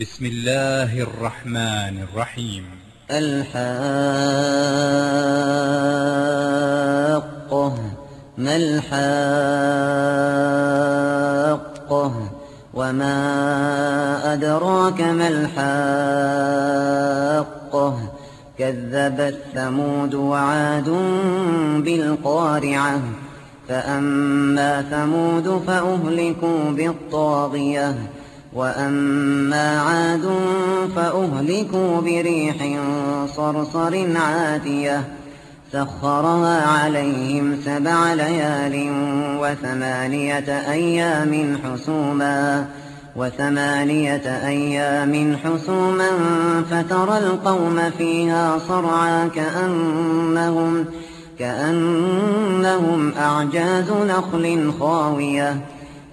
بسم الله الرحمن الرحيم. الحاقة ما الحاقة؟ وما أدراك ما الحاقة؟ كذبت ثمود وعاد بالقارعة. فأما ثمود فأهلكوا بالطاغية. وأما عاد فأهلكوا بريح صرصر عاتية سخرها عليهم سبع ليال وثمانية أيام حسوما وثمانية أيام حسوما فترى القوم فيها صرعا كأنهم كأنهم أعجاز نخل خاوية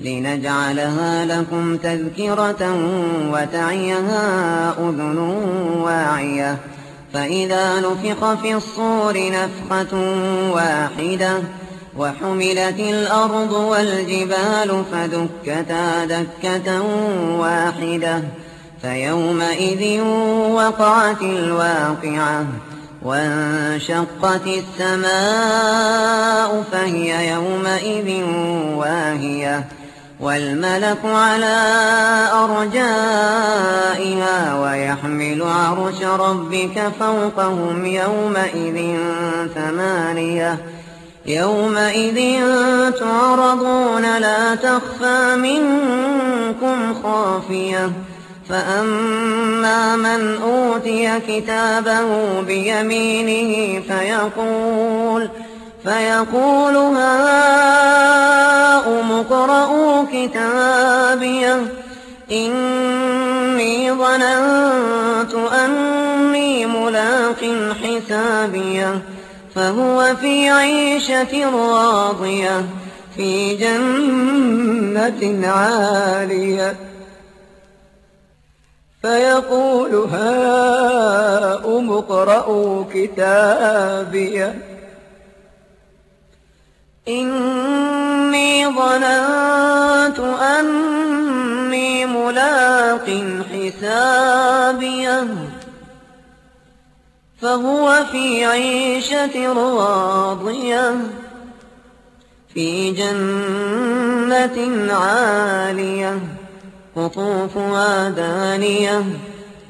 لنجعلها لكم تذكرة وتعيها أذن واعية. فإذا نفخ في الصور نفخة واحدة وحملت الأرض والجبال فدكتا دكة واحدة. فيومئذ وقعت الواقعة وانشقت السماء فهي يومئذ واهية. والملك على أرجائها ويحمل عرش ربك فوقهم يومئذ ثمانية. يومئذ تعرضون لا تخفى منكم خافية. فأما من أوتي كتابه بيمينه فيقول فيقول هاؤم اقرءوا كتابيه إني ظننت أني ملاق حسابيه فهو في عيشة راضية في جنة عالية. فيقول هاؤم اقرءوا كتابيه إني ظننت أني ملاق حسابيه فهو في عيشة راضية في جنة عالية قطوفها دانية.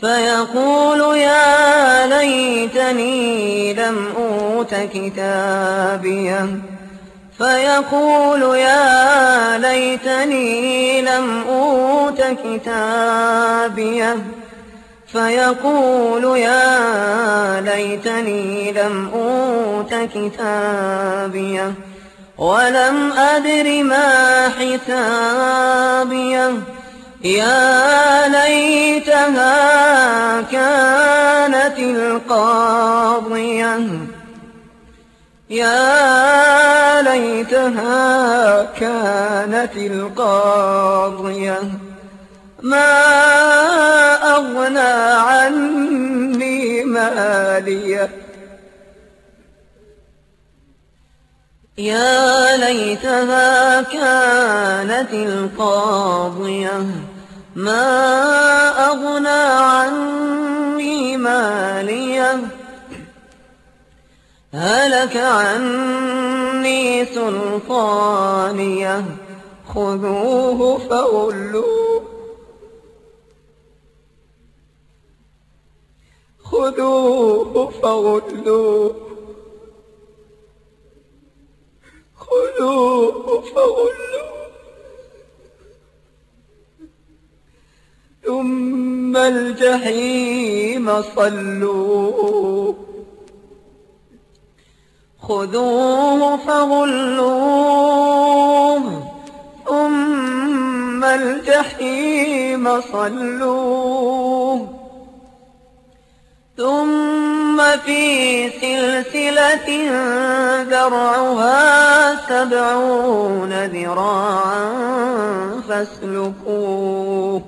فيقول يا ليتني لم أوت كتابيه فيقول يا ليتني لم أوت كتابيه فيقول يا ليتني لم أوت كتابيه ولم أدر ما حسابيه يا ليتها كانت القاضية. يا ليتها كانت القاضية. ما أغنى عني ماليه يا ليتها كانت القاضية. ما أغنى عني مالية. هلك عني سلطانية. خذوه فغلوه خذوه فغلوه خذوه فغلوه ثم الجحيم صلوه خذوه فغلوه. ثم الجحيم صلوه ثم في سلسلة ذرعها سبعون ذراعا فاسلكوه.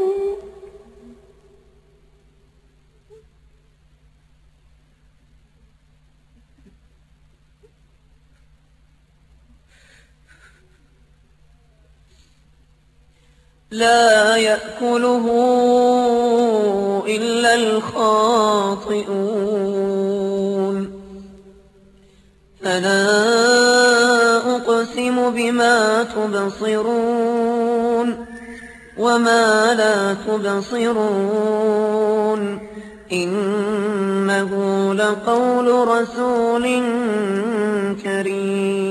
لا يأكله إلا الخاطئون. فلا أقسم بما تبصرون وما لا تبصرون. إنه لقول رسول كريم.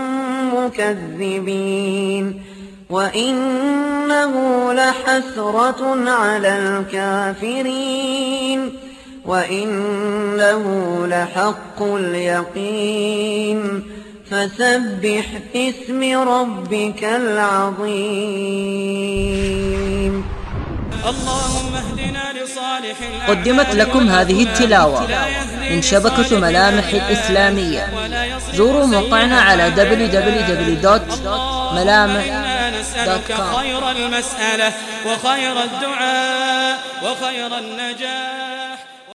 مكذبين وإنه لحسرة على الكافرين. وإنه لحق اليقين. فسبح اسم ربك العظيم. اللهم اهدنا قدمت لكم هذه التلاوة من شبكة ملامح الإسلامية. زوروا موقعنا على www.ملامح.com خير المسألة وخير الدعاء وخير